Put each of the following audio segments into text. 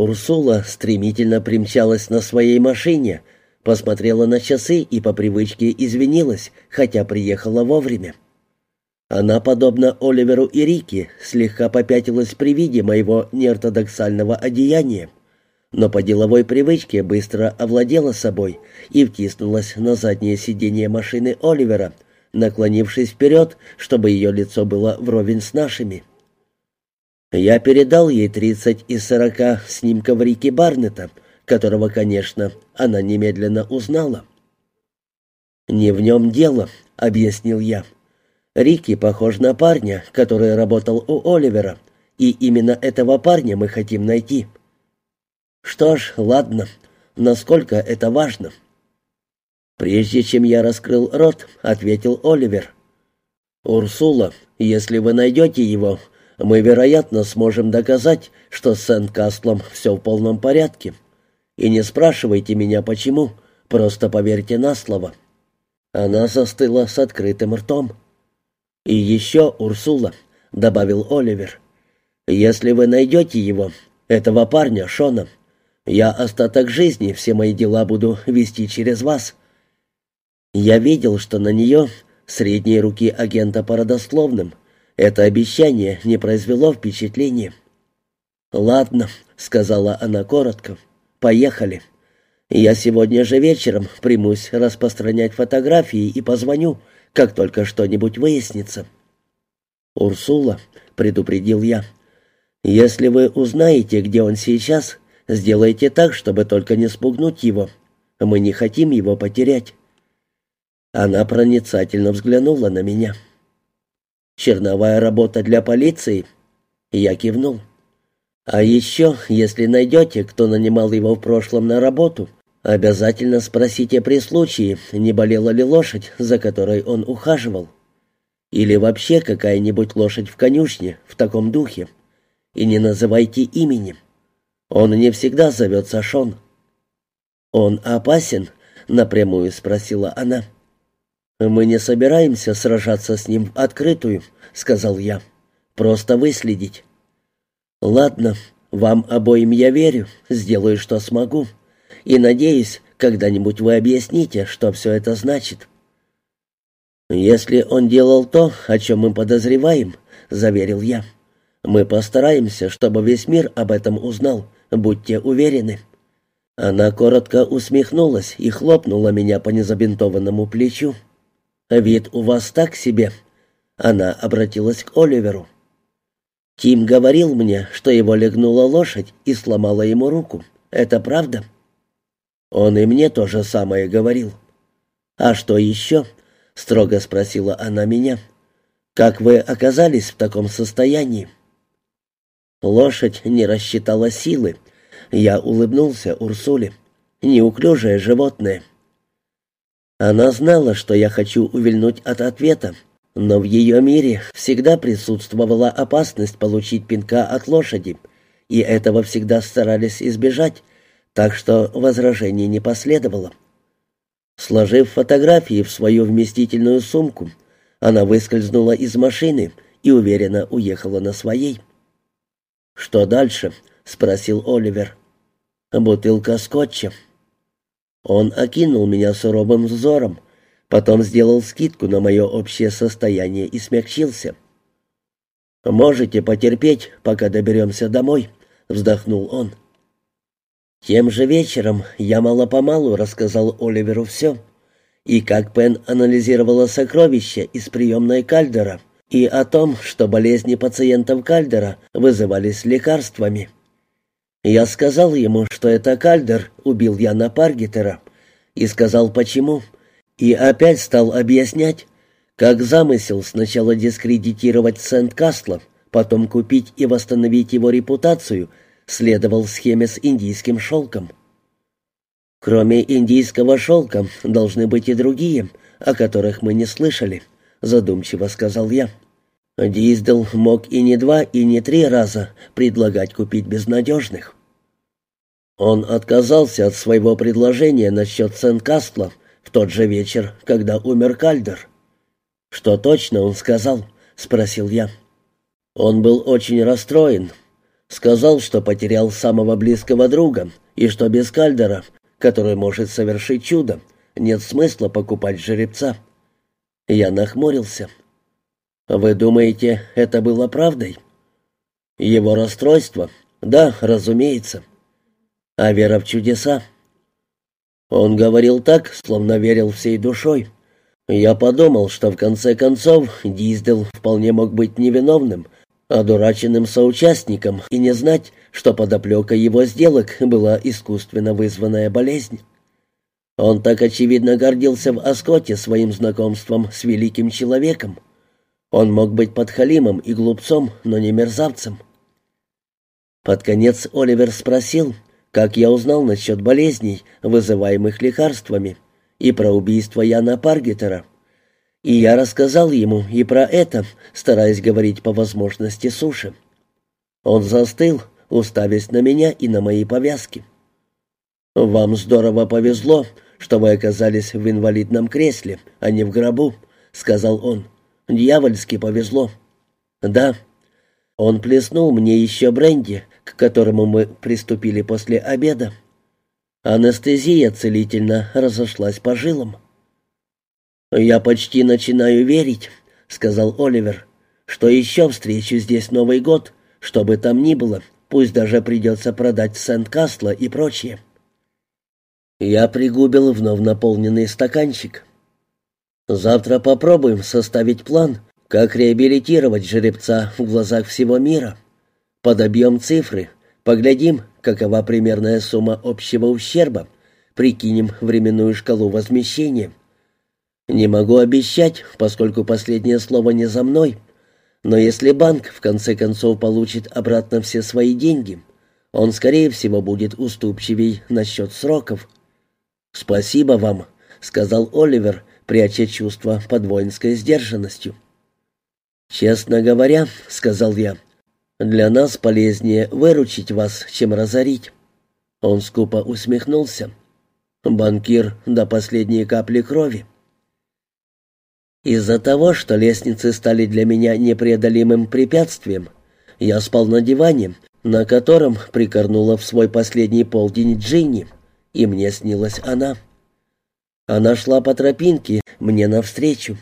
Урсула стремительно примчалась на своей машине, посмотрела на часы и по привычке извинилась, хотя приехала вовремя. Она, подобно Оливеру и Рике, слегка попятилась при виде моего неортодоксального одеяния, но по деловой привычке быстро овладела собой и втиснулась на заднее сиденье машины Оливера, наклонившись вперед, чтобы ее лицо было вровень с нашими. Я передал ей тридцать из сорока снимков Рики Барнета, которого, конечно, она немедленно узнала. «Не в нем дело», — объяснил я. Рики похож на парня, который работал у Оливера, и именно этого парня мы хотим найти. Что ж, ладно, насколько это важно? Прежде чем я раскрыл рот, ответил Оливер. «Урсула, если вы найдете его, мы, вероятно, сможем доказать, что с Сент-Кастлом все в полном порядке. И не спрашивайте меня, почему, просто поверьте на слово». Она застыла с открытым ртом. «И еще, Урсула», — добавил Оливер, — «если вы найдете его, этого парня, Шона, я остаток жизни все мои дела буду вести через вас». Я видел, что на нее, средней руки агента по родословным, это обещание не произвело впечатления. «Ладно», — сказала она коротко, — «поехали. Я сегодня же вечером примусь распространять фотографии и позвоню, как только что-нибудь выяснится». «Урсула», — предупредил я, — «если вы узнаете, где он сейчас, сделайте так, чтобы только не спугнуть его. Мы не хотим его потерять». Она проницательно взглянула на меня. «Черновая работа для полиции?» Я кивнул. «А еще, если найдете, кто нанимал его в прошлом на работу, Обязательно спросите при случае, не болела ли лошадь, за которой он ухаживал. Или вообще какая-нибудь лошадь в конюшне, в таком духе. И не называйте имени. Он не всегда зовется Шон. «Он опасен?» — напрямую спросила она. «Мы не собираемся сражаться с ним открытую», — сказал я. «Просто выследить». «Ладно, вам обоим я верю, сделаю, что смогу и надеюсь, когда-нибудь вы объясните, что все это значит». «Если он делал то, о чем мы подозреваем», — заверил я, — «мы постараемся, чтобы весь мир об этом узнал, будьте уверены». Она коротко усмехнулась и хлопнула меня по незабинтованному плечу. «Вид у вас так себе». Она обратилась к Оливеру. «Тим говорил мне, что его легнула лошадь и сломала ему руку. Это правда?» Он и мне то же самое говорил. «А что еще?» — строго спросила она меня. «Как вы оказались в таком состоянии?» Лошадь не рассчитала силы. Я улыбнулся Урсуле. Неуклюжее животное. Она знала, что я хочу увильнуть от ответа, но в ее мире всегда присутствовала опасность получить пинка от лошади, и этого всегда старались избежать, так что возражений не последовало. Сложив фотографии в свою вместительную сумку, она выскользнула из машины и уверенно уехала на своей. «Что дальше?» — спросил Оливер. «Бутылка скотча». Он окинул меня суровым взором, потом сделал скидку на мое общее состояние и смягчился. «Можете потерпеть, пока доберемся домой», — вздохнул он. Тем же вечером я мало-помалу рассказал Оливеру все. И как Пен анализировала сокровища из приемной Кальдера, и о том, что болезни пациентов Кальдера вызывались лекарствами. Я сказал ему, что это Кальдер убил Яна Паргетера, и сказал почему, и опять стал объяснять, как замысел сначала дискредитировать Сент-Кастла, потом купить и восстановить его репутацию — следовал схеме с индийским шелком. Кроме индийского шелка должны быть и другие, о которых мы не слышали, задумчиво сказал я. Диздел мог и не два, и не три раза предлагать купить безнадежных. Он отказался от своего предложения насчет Сент-Кастла в тот же вечер, когда умер Кальдер. «Что точно он сказал?» — спросил я. Он был очень расстроен, Сказал, что потерял самого близкого друга, и что без Кальдера, который может совершить чудо, нет смысла покупать жеребца. Я нахмурился. «Вы думаете, это было правдой?» «Его расстройство? Да, разумеется. А вера в чудеса?» Он говорил так, словно верил всей душой. Я подумал, что в конце концов Диздел вполне мог быть невиновным, одураченным соучастником и не знать, что подоплека его сделок была искусственно вызванная болезнь. Он так очевидно гордился в Оскоте своим знакомством с великим человеком. Он мог быть подхалимом и глупцом, но не мерзавцем. Под конец Оливер спросил, как я узнал насчет болезней, вызываемых лекарствами, и про убийство Яна Паргетера. И я рассказал ему и про это, стараясь говорить по возможности суше. Он застыл, уставясь на меня и на мои повязки. «Вам здорово повезло, что вы оказались в инвалидном кресле, а не в гробу», — сказал он. «Дьявольски повезло». «Да». Он плеснул мне еще бренди, к которому мы приступили после обеда. Анестезия целительно разошлась по жилам. «Я почти начинаю верить», — сказал Оливер, «что еще встречу здесь Новый год, что бы там ни было, пусть даже придется продать Сент-Кастла и прочее». Я пригубил вновь наполненный стаканчик. «Завтра попробуем составить план, как реабилитировать жеребца в глазах всего мира. Подобьем цифры, поглядим, какова примерная сумма общего ущерба, прикинем временную шкалу возмещения». Не могу обещать, поскольку последнее слово не за мной. Но если банк в конце концов получит обратно все свои деньги, он, скорее всего, будет уступчивей насчет сроков. «Спасибо вам», — сказал Оливер, пряча чувство под воинской сдержанностью. «Честно говоря», — сказал я, — «для нас полезнее выручить вас, чем разорить». Он скупо усмехнулся. «Банкир до последней капли крови». Из-за того, что лестницы стали для меня непреодолимым препятствием, я спал на диване, на котором прикорнула в свой последний полдень Джинни, и мне снилась она. Она шла по тропинке мне навстречу,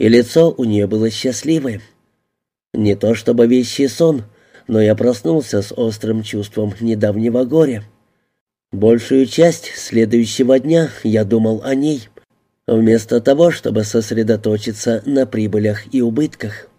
и лицо у нее было счастливое. Не то чтобы вещий сон, но я проснулся с острым чувством недавнего горя. Большую часть следующего дня я думал о ней — вместо того, чтобы сосредоточиться на прибылях и убытках.